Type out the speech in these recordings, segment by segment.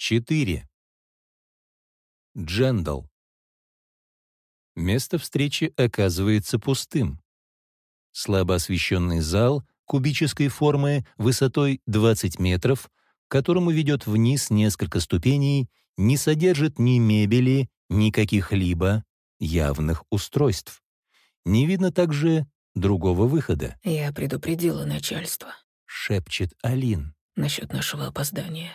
4. Джендал. Место встречи оказывается пустым. Слабо освещенный зал кубической формы высотой 20 метров, к которому ведет вниз несколько ступеней, не содержит ни мебели, ни каких-либо явных устройств. Не видно также другого выхода. «Я предупредила начальство», — шепчет Алин. «насчет нашего опоздания»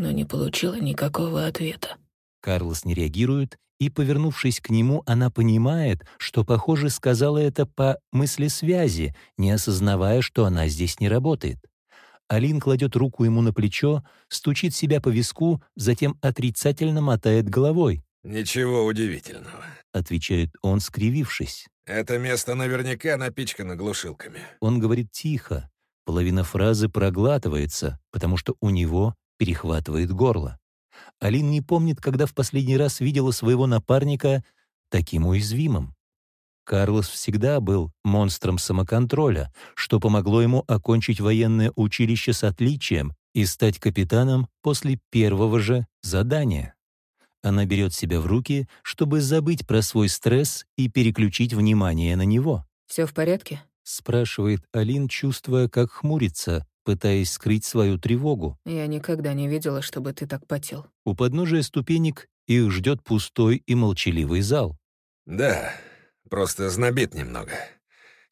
но не получила никакого ответа. Карлос не реагирует, и, повернувшись к нему, она понимает, что, похоже, сказала это по мысли связи, не осознавая, что она здесь не работает. Алин кладет руку ему на плечо, стучит себя по виску, затем отрицательно мотает головой. «Ничего удивительного», — отвечает он, скривившись. «Это место наверняка напичкано глушилками». Он говорит тихо. Половина фразы проглатывается, потому что у него перехватывает горло. Алин не помнит, когда в последний раз видела своего напарника таким уязвимым. Карлос всегда был монстром самоконтроля, что помогло ему окончить военное училище с отличием и стать капитаном после первого же задания. Она берет себя в руки, чтобы забыть про свой стресс и переключить внимание на него. «Все в порядке?» — спрашивает Алин, чувствуя, как хмурится, пытаясь скрыть свою тревогу. «Я никогда не видела, чтобы ты так потел». У подножия ступенек их ждет пустой и молчаливый зал. «Да, просто знобит немного.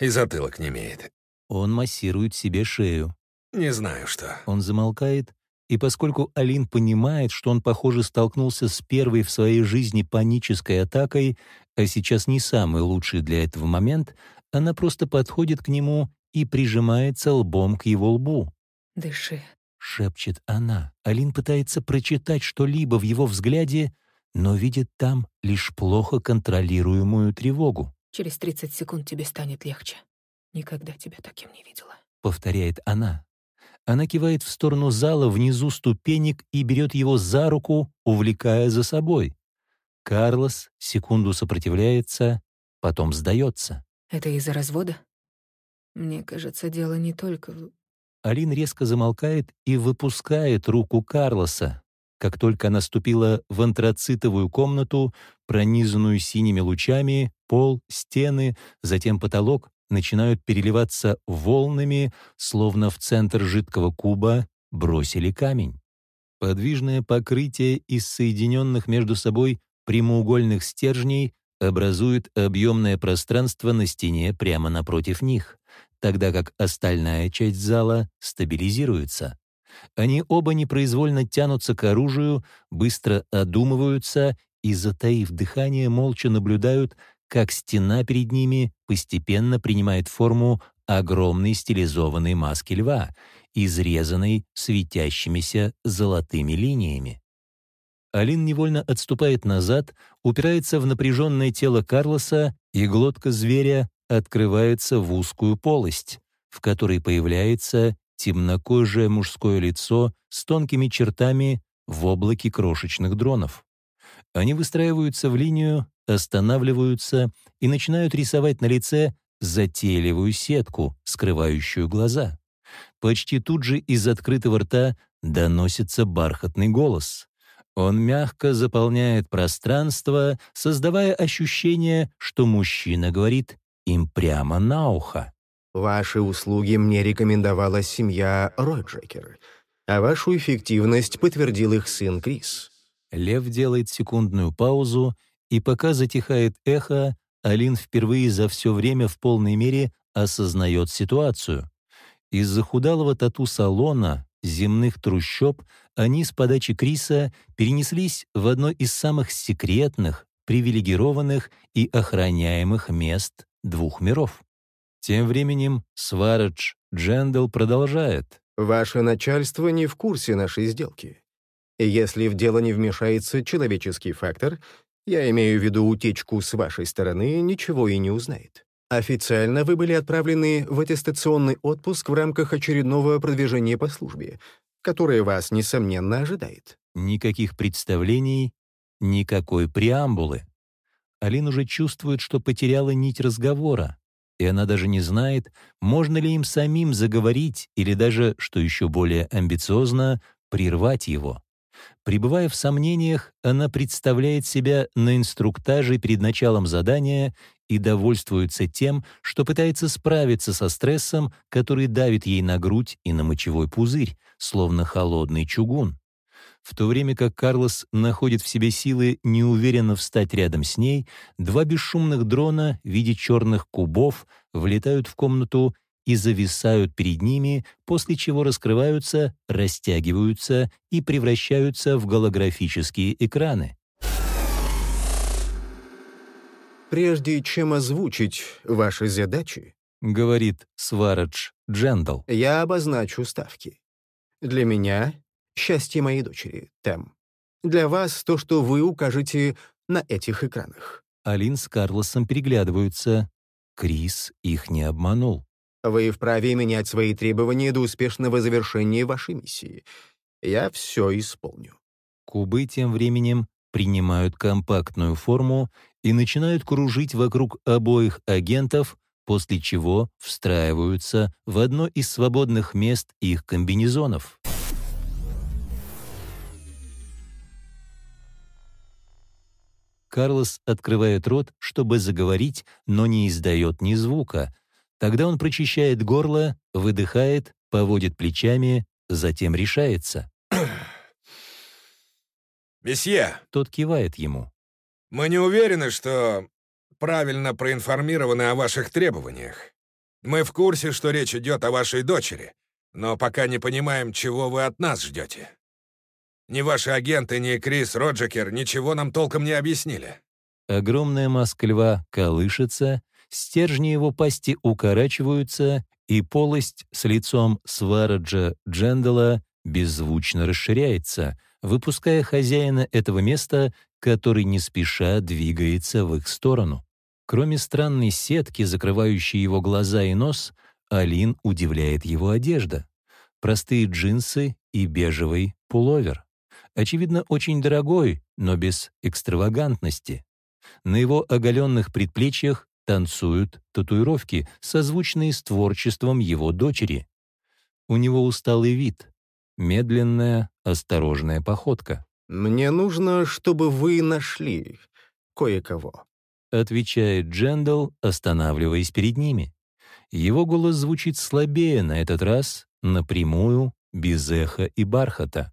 И затылок не имеет. Он массирует себе шею. Не знаю, что». Он замолкает, и поскольку Алин понимает, что он, похоже, столкнулся с первой в своей жизни панической атакой, а сейчас не самый лучший для этого момент, она просто подходит к нему и прижимается лбом к его лбу. «Дыши», — шепчет она. Алин пытается прочитать что-либо в его взгляде, но видит там лишь плохо контролируемую тревогу. «Через 30 секунд тебе станет легче. Никогда тебя таким не видела», — повторяет она. Она кивает в сторону зала внизу ступенек и берет его за руку, увлекая за собой. Карлос секунду сопротивляется, потом сдается. «Это из-за развода?» Мне кажется, дело не только в... Алин резко замолкает и выпускает руку Карлоса. Как только она ступила в антрацитовую комнату, пронизанную синими лучами, пол, стены, затем потолок начинают переливаться волнами, словно в центр жидкого куба бросили камень. Подвижное покрытие из соединенных между собой прямоугольных стержней образует объемное пространство на стене прямо напротив них тогда как остальная часть зала стабилизируется. Они оба непроизвольно тянутся к оружию, быстро одумываются и, затаив дыхание, молча наблюдают, как стена перед ними постепенно принимает форму огромной стилизованной маски льва, изрезанной светящимися золотыми линиями. Алин невольно отступает назад, упирается в напряженное тело Карлоса, и глотка зверя открывается в узкую полость, в которой появляется темнокожее мужское лицо с тонкими чертами в облаке крошечных дронов. Они выстраиваются в линию, останавливаются и начинают рисовать на лице затейливую сетку, скрывающую глаза. Почти тут же из открытого рта доносится бархатный голос. Он мягко заполняет пространство, создавая ощущение, что мужчина говорит им прямо на ухо. «Ваши услуги мне рекомендовала семья Роджекер, а вашу эффективность подтвердил их сын Крис». Лев делает секундную паузу, и пока затихает эхо, Алин впервые за все время в полной мере осознает ситуацию. Из-за худалого тату-салона, земных трущоб, они с подачи Криса перенеслись в одно из самых секретных, привилегированных и охраняемых мест двух миров. Тем временем Сварадж Джендел продолжает. «Ваше начальство не в курсе нашей сделки. Если в дело не вмешается человеческий фактор, я имею в виду утечку с вашей стороны, ничего и не узнает. Официально вы были отправлены в аттестационный отпуск в рамках очередного продвижения по службе, которое вас, несомненно, ожидает». Никаких представлений, никакой преамбулы. Алин уже чувствует, что потеряла нить разговора, и она даже не знает, можно ли им самим заговорить или даже, что еще более амбициозно, прервать его. Пребывая в сомнениях, она представляет себя на инструктаже перед началом задания и довольствуется тем, что пытается справиться со стрессом, который давит ей на грудь и на мочевой пузырь, словно холодный чугун. В то время как Карлос находит в себе силы неуверенно встать рядом с ней, два бесшумных дрона в виде черных кубов влетают в комнату и зависают перед ними, после чего раскрываются, растягиваются и превращаются в голографические экраны. «Прежде чем озвучить ваши задачи, — говорит Сварадж Джендал, — я обозначу ставки. Для меня — счастье моей дочери, Тем. Для вас — то, что вы укажете на этих экранах. Алин с Карлосом переглядываются. Крис их не обманул. Вы вправе менять свои требования до успешного завершения вашей миссии. Я все исполню». Кубы тем временем принимают компактную форму и начинают кружить вокруг обоих агентов, после чего встраиваются в одно из свободных мест их комбинезонов. Карлос открывает рот, чтобы заговорить, но не издает ни звука, Тогда он прочищает горло, выдыхает, поводит плечами, затем решается. «Месье!» Тот кивает ему. «Мы не уверены, что правильно проинформированы о ваших требованиях. Мы в курсе, что речь идет о вашей дочери, но пока не понимаем, чего вы от нас ждете. Ни ваши агенты, ни Крис Роджекер ничего нам толком не объяснили». Огромная маска льва колышется, стержни его пасти укорачиваются, и полость с лицом Свараджа Джендала беззвучно расширяется, выпуская хозяина этого места, который не спеша двигается в их сторону. Кроме странной сетки, закрывающей его глаза и нос, Алин удивляет его одежда. Простые джинсы и бежевый пуловер. Очевидно, очень дорогой, но без экстравагантности. На его оголенных предплечьях танцуют татуировки, созвучные с творчеством его дочери. У него усталый вид, медленная, осторожная походка. «Мне нужно, чтобы вы нашли кое-кого», — отвечает Джендал, останавливаясь перед ними. Его голос звучит слабее на этот раз, напрямую, без эха и бархата.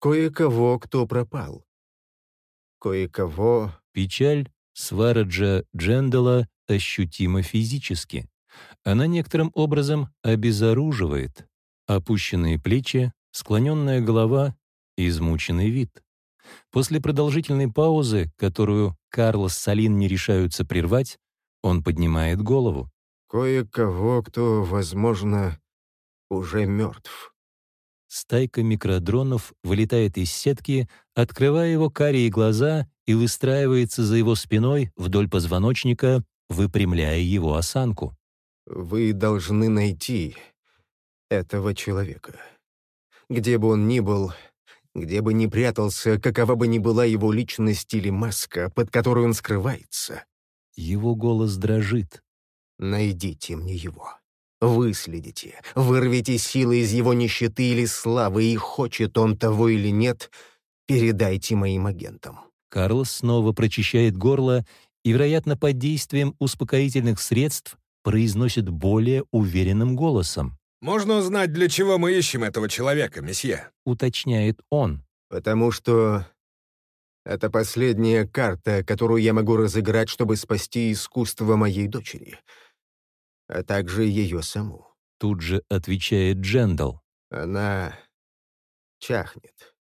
«Кое-кого, кто пропал. Кое-кого...» Печаль Свараджа Джендала ощутимо физически. Она некоторым образом обезоруживает. Опущенные плечи, склоненная голова, измученный вид. После продолжительной паузы, которую Карлос с Салин не решаются прервать, он поднимает голову. «Кое-кого, кто, возможно, уже мертв». Стайка микродронов вылетает из сетки, открывая его карие глаза и выстраивается за его спиной вдоль позвоночника, выпрямляя его осанку. «Вы должны найти этого человека. Где бы он ни был, где бы ни прятался, какова бы ни была его личность или маска, под которой он скрывается». Его голос дрожит. «Найдите мне его. Выследите, вырвите силы из его нищеты или славы, и хочет он того или нет, передайте моим агентам». Карлос снова прочищает горло и, вероятно, под действием успокоительных средств произносит более уверенным голосом. «Можно узнать, для чего мы ищем этого человека, месье?» — уточняет он. «Потому что это последняя карта, которую я могу разыграть, чтобы спасти искусство моей дочери, а также ее саму». Тут же отвечает Джендал. «Она чахнет.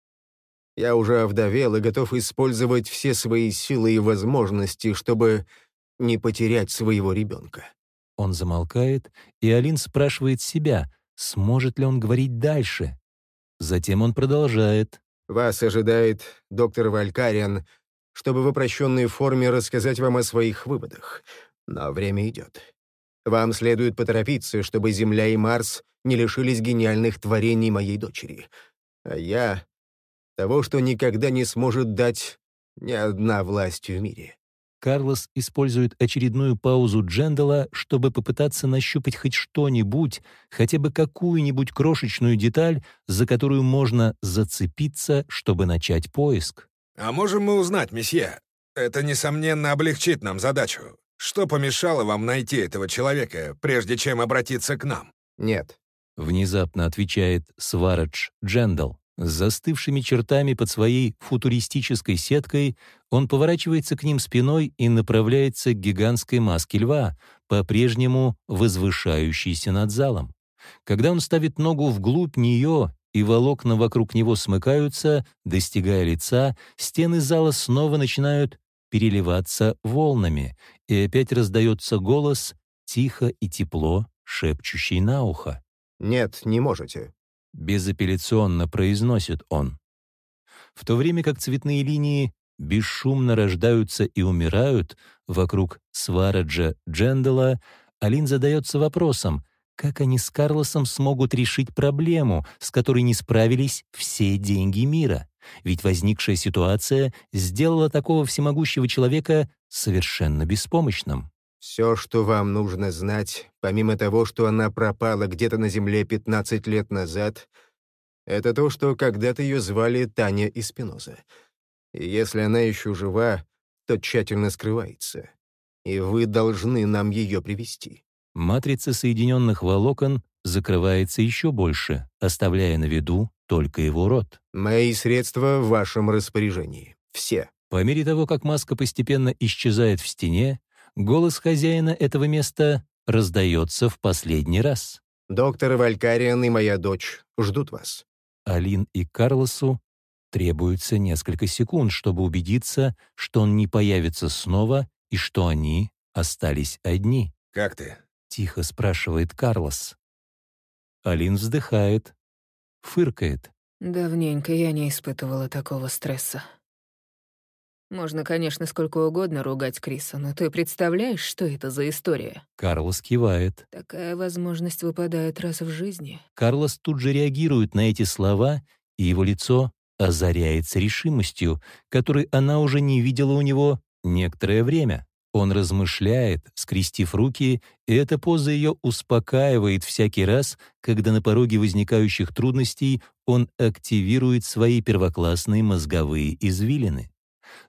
Я уже овдовел и готов использовать все свои силы и возможности, чтобы не потерять своего ребенка». Он замолкает, и Алин спрашивает себя, сможет ли он говорить дальше. Затем он продолжает. «Вас ожидает доктор Валькариан, чтобы в упрощенной форме рассказать вам о своих выводах. Но время идет. Вам следует поторопиться, чтобы Земля и Марс не лишились гениальных творений моей дочери. А я того, что никогда не сможет дать ни одна власть в мире. Карлос использует очередную паузу Джендала, чтобы попытаться нащупать хоть что-нибудь, хотя бы какую-нибудь крошечную деталь, за которую можно зацепиться, чтобы начать поиск. «А можем мы узнать, месье? Это, несомненно, облегчит нам задачу. Что помешало вам найти этого человека, прежде чем обратиться к нам?» Нет. Внезапно отвечает Сварадж Джендал. С застывшими чертами под своей футуристической сеткой он поворачивается к ним спиной и направляется к гигантской маске льва, по-прежнему возвышающейся над залом. Когда он ставит ногу вглубь нее, и волокна вокруг него смыкаются, достигая лица, стены зала снова начинают переливаться волнами, и опять раздается голос, тихо и тепло, шепчущий на ухо. «Нет, не можете безапелляционно произносит он. В то время как цветные линии бесшумно рождаются и умирают вокруг Свараджа Джендала, Алин задается вопросом, как они с Карлосом смогут решить проблему, с которой не справились все деньги мира. Ведь возникшая ситуация сделала такого всемогущего человека совершенно беспомощным. Все, что вам нужно знать, помимо того, что она пропала где-то на Земле 15 лет назад, это то, что когда-то ее звали Таня Испиноза. И если она еще жива, то тщательно скрывается. И вы должны нам ее привести. Матрица соединенных волокон закрывается еще больше, оставляя на виду только его рот. Мои средства в вашем распоряжении. Все. По мере того, как маска постепенно исчезает в стене, голос хозяина этого места раздается в последний раз. «Доктор Валькариан и моя дочь ждут вас». Алин и Карлосу требуется несколько секунд, чтобы убедиться, что он не появится снова и что они остались одни. «Как ты?» — тихо спрашивает Карлос. Алин вздыхает, фыркает. «Давненько я не испытывала такого стресса. Можно, конечно, сколько угодно ругать Криса, но ты представляешь, что это за история? Карлос кивает. Такая возможность выпадает раз в жизни. Карлос тут же реагирует на эти слова, и его лицо озаряется решимостью, которой она уже не видела у него некоторое время. Он размышляет, скрестив руки, и эта поза ее успокаивает всякий раз, когда на пороге возникающих трудностей он активирует свои первоклассные мозговые извилины.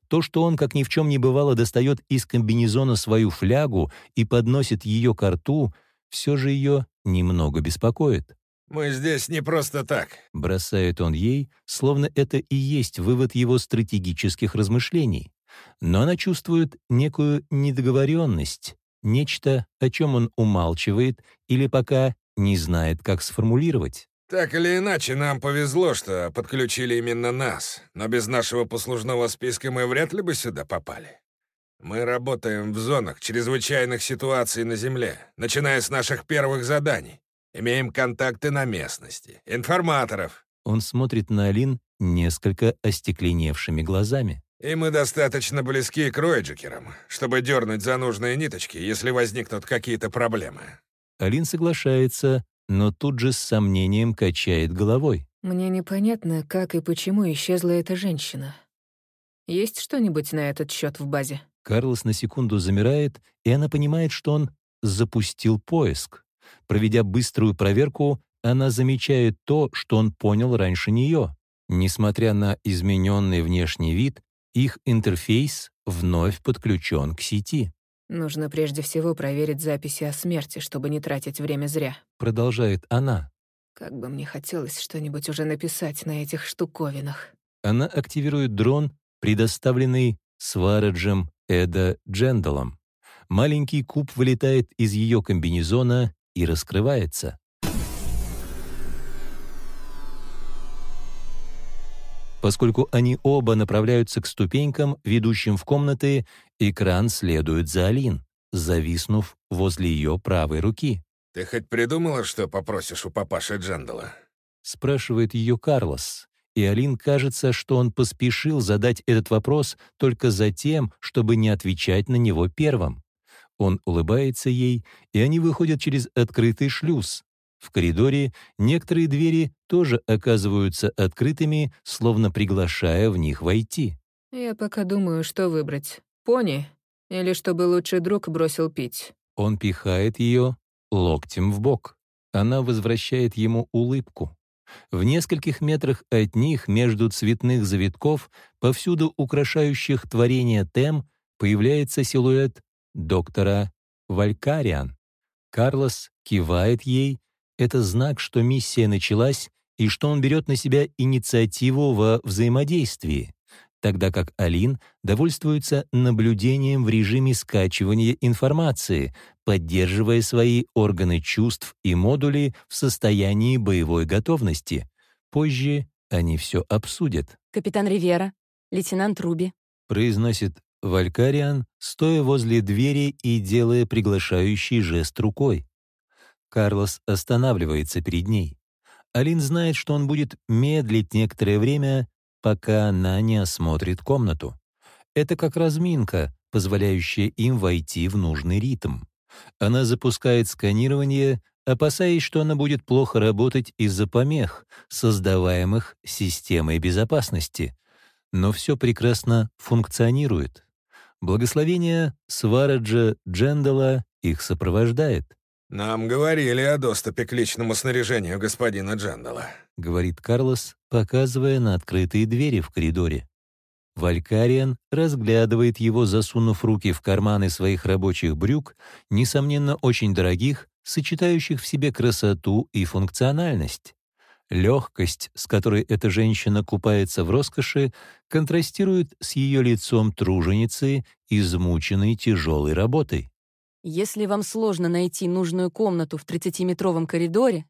То, что он, как ни в чем не бывало, достает из комбинезона свою флягу и подносит ее к рту, все же ее немного беспокоит. «Мы здесь не просто так», — бросает он ей, словно это и есть вывод его стратегических размышлений. Но она чувствует некую недоговоренность, нечто, о чем он умалчивает или пока не знает, как сформулировать. Так или иначе, нам повезло, что подключили именно нас, но без нашего послужного списка мы вряд ли бы сюда попали. Мы работаем в зонах чрезвычайных ситуаций на Земле, начиная с наших первых заданий. Имеем контакты на местности, информаторов. Он смотрит на Алин несколько остекленевшими глазами. И мы достаточно близки к Ройджикерам, чтобы дернуть за нужные ниточки, если возникнут какие-то проблемы. Алин соглашается, но тут же с сомнением качает головой. Мне непонятно, как и почему исчезла эта женщина. Есть что-нибудь на этот счет в базе? Карлос на секунду замирает, и она понимает, что он запустил поиск. Проведя быструю проверку, она замечает то, что он понял раньше нее. Несмотря на измененный внешний вид, их интерфейс вновь подключен к сети. Нужно прежде всего проверить записи о смерти, чтобы не тратить время зря. Продолжает она. Как бы мне хотелось что-нибудь уже написать на этих штуковинах. Она активирует дрон, предоставленный Свараджем Эда Джендалом. Маленький куб вылетает из ее комбинезона и раскрывается. Поскольку они оба направляются к ступенькам, ведущим в комнаты, экран следует за Алин, зависнув возле ее правой руки. «Ты хоть придумала, что попросишь у папаши Джендала?» спрашивает ее Карлос. И Алин кажется, что он поспешил задать этот вопрос только за тем, чтобы не отвечать на него первым. Он улыбается ей, и они выходят через открытый шлюз, в коридоре некоторые двери тоже оказываются открытыми, словно приглашая в них войти. Я пока думаю, что выбрать. Пони Или чтобы лучший друг бросил пить. Он пихает ее локтем в бок. Она возвращает ему улыбку. В нескольких метрах от них, между цветных завитков, повсюду украшающих творение тем, появляется силуэт доктора Валькариан. Карлос кивает ей. Это знак, что миссия началась и что он берет на себя инициативу во взаимодействии, тогда как Алин довольствуется наблюдением в режиме скачивания информации, поддерживая свои органы чувств и модули в состоянии боевой готовности. Позже они все обсудят. «Капитан Ривера, лейтенант Руби», произносит Валькариан, стоя возле двери и делая приглашающий жест рукой. Карлос останавливается перед ней. Алин знает, что он будет медлить некоторое время, пока она не осмотрит комнату. Это как разминка, позволяющая им войти в нужный ритм. Она запускает сканирование, опасаясь, что она будет плохо работать из-за помех, создаваемых системой безопасности. Но все прекрасно функционирует. Благословение Свараджа Джендала их сопровождает. «Нам говорили о доступе к личному снаряжению господина Джендала», — говорит Карлос, показывая на открытые двери в коридоре. Валькариан разглядывает его, засунув руки в карманы своих рабочих брюк, несомненно, очень дорогих, сочетающих в себе красоту и функциональность. Легкость, с которой эта женщина купается в роскоши, контрастирует с ее лицом труженицы, измученной тяжелой работой. «Если вам сложно найти нужную комнату в 30-метровом коридоре,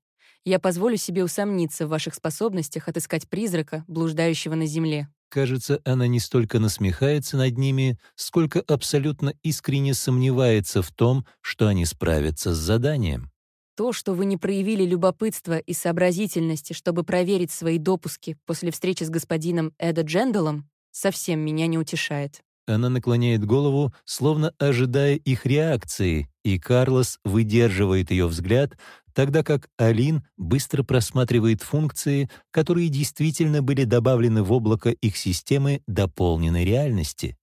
я позволю себе усомниться в ваших способностях отыскать призрака, блуждающего на земле». Кажется, она не столько насмехается над ними, сколько абсолютно искренне сомневается в том, что они справятся с заданием. То, что вы не проявили любопытства и сообразительности, чтобы проверить свои допуски после встречи с господином Эда Джендалом, совсем меня не утешает. Она наклоняет голову, словно ожидая их реакции, и Карлос выдерживает ее взгляд, тогда как Алин быстро просматривает функции, которые действительно были добавлены в облако их системы дополненной реальности.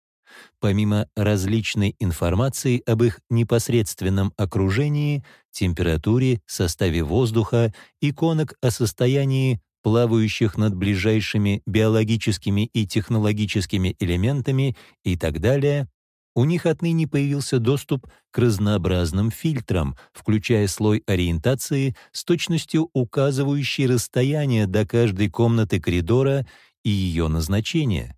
Помимо различной информации об их непосредственном окружении, температуре, составе воздуха, иконок о состоянии плавающих над ближайшими биологическими и технологическими элементами и так далее, у них отныне появился доступ к разнообразным фильтрам, включая слой ориентации с точностью указывающей расстояние до каждой комнаты коридора и ее назначение.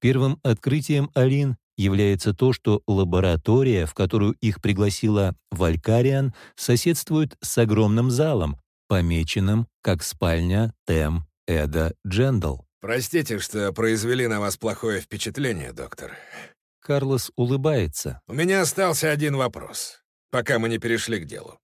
Первым открытием Алин является то, что лаборатория, в которую их пригласила Валькариан, соседствует с огромным залом, помеченным как спальня Тем Эда Джендал. «Простите, что произвели на вас плохое впечатление, доктор». Карлос улыбается. «У меня остался один вопрос, пока мы не перешли к делу.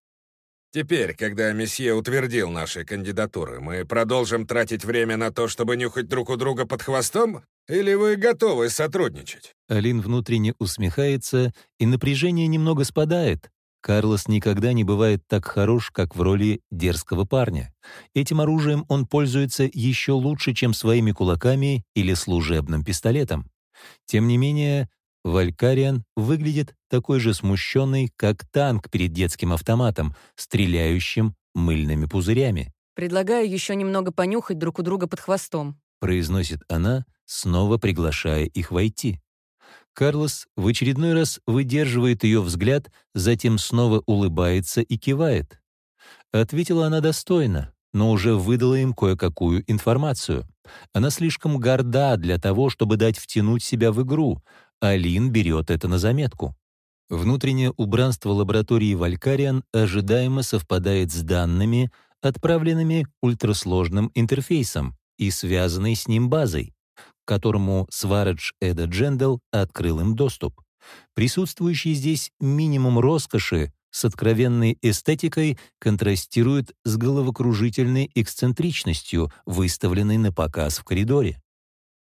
Теперь, когда месье утвердил наши кандидатуры, мы продолжим тратить время на то, чтобы нюхать друг у друга под хвостом? Или вы готовы сотрудничать?» Алин внутренне усмехается, и напряжение немного спадает. Карлос никогда не бывает так хорош, как в роли дерзкого парня. Этим оружием он пользуется еще лучше, чем своими кулаками или служебным пистолетом. Тем не менее, Валькариан выглядит такой же смущенный, как танк перед детским автоматом, стреляющим мыльными пузырями. «Предлагаю еще немного понюхать друг у друга под хвостом», произносит она, снова приглашая их войти. Карлос в очередной раз выдерживает ее взгляд, затем снова улыбается и кивает. Ответила она достойно, но уже выдала им кое-какую информацию. Она слишком горда для того, чтобы дать втянуть себя в игру. Алин берет это на заметку. Внутреннее убранство лаборатории Валькариан ожидаемо совпадает с данными, отправленными ультрасложным интерфейсом и связанной с ним базой которому Сварадж Эда Джендел открыл им доступ. Присутствующий здесь минимум роскоши с откровенной эстетикой контрастирует с головокружительной эксцентричностью, выставленной на показ в коридоре.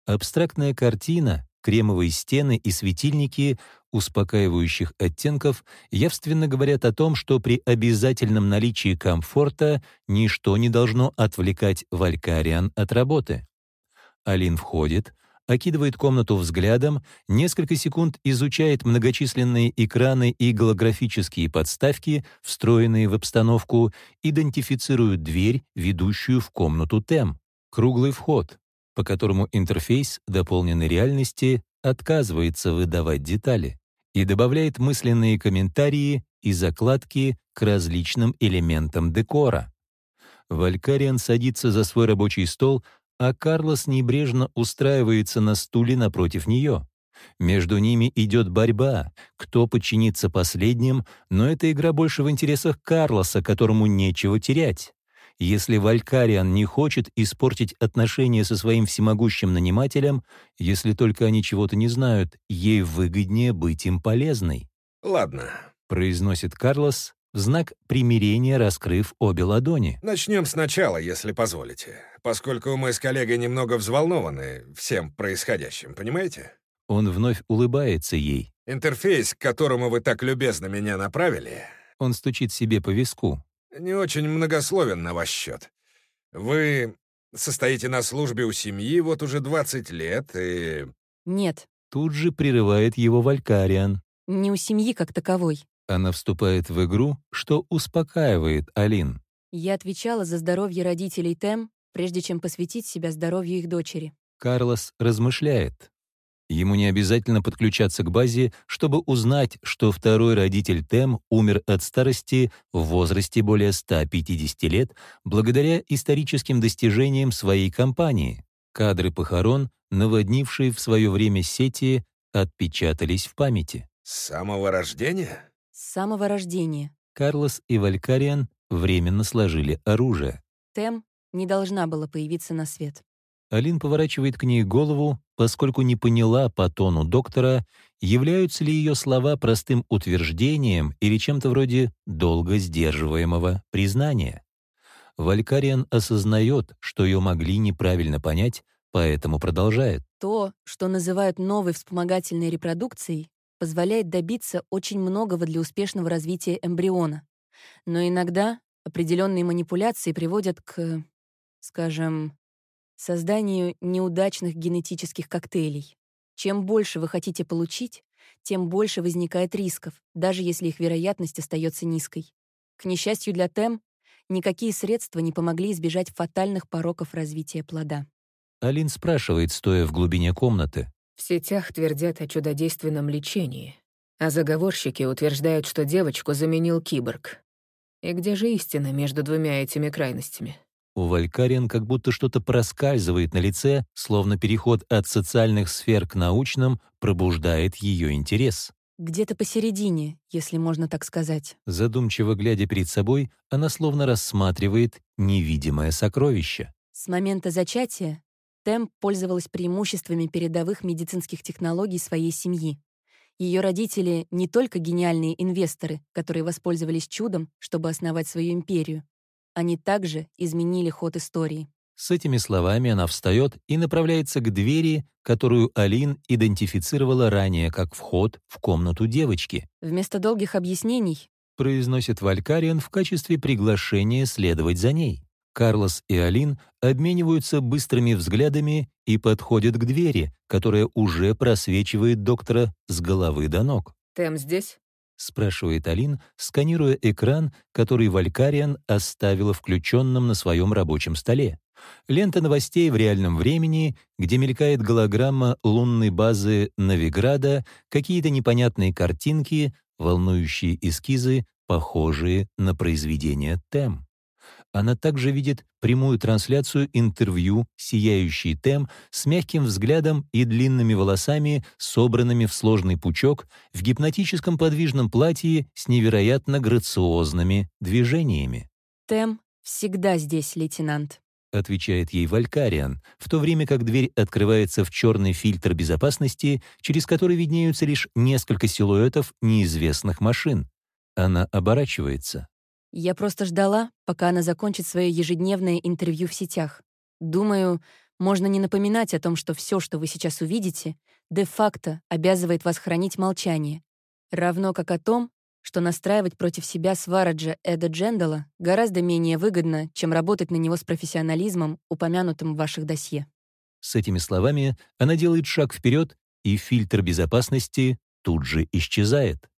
Абстрактная картина, кремовые стены и светильники успокаивающих оттенков явственно говорят о том, что при обязательном наличии комфорта ничто не должно отвлекать Валькариан от работы. Алин входит, окидывает комнату взглядом, несколько секунд изучает многочисленные экраны и голографические подставки, встроенные в обстановку, идентифицирует дверь, ведущую в комнату ТЭМ. Круглый вход, по которому интерфейс дополненной реальности отказывается выдавать детали и добавляет мысленные комментарии и закладки к различным элементам декора. Валькариан садится за свой рабочий стол, а Карлос небрежно устраивается на стуле напротив нее. Между ними идет борьба, кто подчинится последним, но эта игра больше в интересах Карлоса, которому нечего терять. Если Валькариан не хочет испортить отношения со своим всемогущим нанимателем, если только они чего-то не знают, ей выгоднее быть им полезной. «Ладно», — произносит Карлос, в знак примирения раскрыв обе ладони. «Начнем сначала, если позволите, поскольку мы с коллегой немного взволнованы всем происходящим, понимаете?» Он вновь улыбается ей. «Интерфейс, к которому вы так любезно меня направили...» Он стучит себе по виску не очень многословен на ваш счет. Вы состоите на службе у семьи вот уже 20 лет и...» «Нет». Тут же прерывает его Валькариан. «Не у семьи как таковой». Она вступает в игру, что успокаивает Алин. Я отвечала за здоровье родителей Тем, прежде чем посвятить себя здоровью их дочери. Карлос размышляет. Ему не обязательно подключаться к базе, чтобы узнать, что второй родитель Тем умер от старости в возрасте более 150 лет благодаря историческим достижениям своей компании. Кадры похорон, наводнившие в свое время сети, отпечатались в памяти. «С самого рождения?» «С самого рождения». Карлос и Валькариан временно сложили оружие. Тем не должна была появиться на свет. Алин поворачивает к ней голову, поскольку не поняла по тону доктора, являются ли ее слова простым утверждением или чем-то вроде долго сдерживаемого признания. Валькариан осознает, что ее могли неправильно понять, поэтому продолжает. То, что называют новой вспомогательной репродукцией, позволяет добиться очень многого для успешного развития эмбриона. Но иногда определенные манипуляции приводят к, скажем, созданию неудачных генетических коктейлей. Чем больше вы хотите получить, тем больше возникает рисков, даже если их вероятность остается низкой. К несчастью для Тем, никакие средства не помогли избежать фатальных пороков развития плода. Алин спрашивает, стоя в глубине комнаты. В сетях твердят о чудодейственном лечении, а заговорщики утверждают, что девочку заменил киборг. И где же истина между двумя этими крайностями? У Валькариан как будто что-то проскальзывает на лице, словно переход от социальных сфер к научным пробуждает ее интерес. Где-то посередине, если можно так сказать. Задумчиво глядя перед собой, она словно рассматривает невидимое сокровище. С момента зачатия Тем пользовалась преимуществами передовых медицинских технологий своей семьи. Ее родители не только гениальные инвесторы, которые воспользовались чудом, чтобы основать свою империю, они также изменили ход истории. С этими словами она встает и направляется к двери, которую Алин идентифицировала ранее как вход в комнату девочки. Вместо долгих объяснений произносит Валькариан в качестве приглашения следовать за ней. Карлос и Алин обмениваются быстрыми взглядами и подходят к двери, которая уже просвечивает доктора с головы до ног. «Тем здесь?» — спрашивает Алин, сканируя экран, который Валькариан оставила включенным на своем рабочем столе. Лента новостей в реальном времени, где мелькает голограмма лунной базы Новиграда, какие-то непонятные картинки, волнующие эскизы, похожие на произведения Тем. Она также видит прямую трансляцию интервью «Сияющий Тем» с мягким взглядом и длинными волосами, собранными в сложный пучок, в гипнотическом подвижном платье с невероятно грациозными движениями. «Тем всегда здесь, лейтенант», — отвечает ей Валькариан, в то время как дверь открывается в черный фильтр безопасности, через который виднеются лишь несколько силуэтов неизвестных машин. Она оборачивается. Я просто ждала, пока она закончит свое ежедневное интервью в сетях. Думаю, можно не напоминать о том, что все, что вы сейчас увидите, де-факто обязывает вас хранить молчание, равно как о том, что настраивать против себя Свараджа Эда Джендала гораздо менее выгодно, чем работать на него с профессионализмом, упомянутым в ваших досье. С этими словами она делает шаг вперед, и фильтр безопасности тут же исчезает.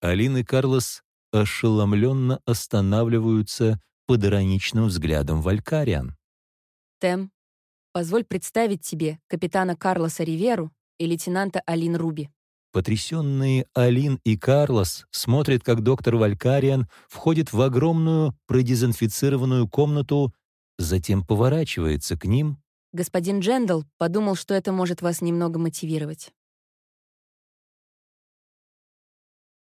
Алина Карлос ошеломленно останавливаются под ироничным взглядом Валькариан. Тем, позволь представить тебе капитана Карлоса Риверу и лейтенанта Алин Руби. Потрясенные Алин и Карлос смотрят, как доктор Валькариан входит в огромную продезинфицированную комнату, затем поворачивается к ним. Господин Джендал подумал, что это может вас немного мотивировать.